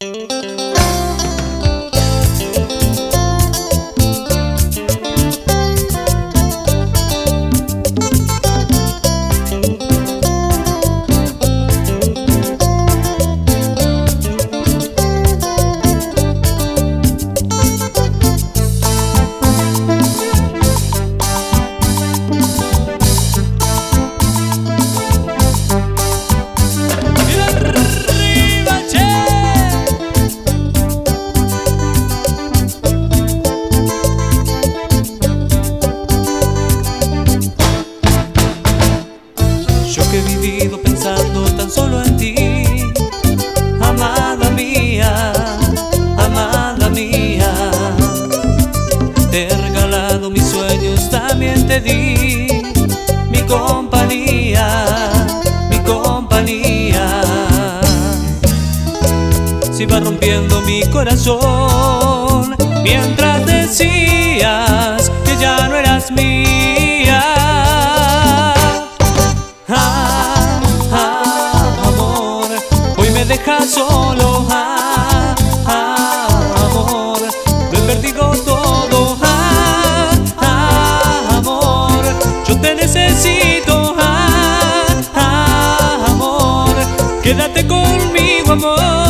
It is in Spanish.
Mm-hmm. Pensando tan solo en ti, amada mía, amada mía. Te he regalado mis sueños, también te di mi compañía, mi compañía. Se iba rompiendo mi corazón mientras decías que ya no eras mía. deja solo, ah, amor, lo he perdido todo, ah, amor, yo te necesito, ah, amor, quédate conmigo, amor.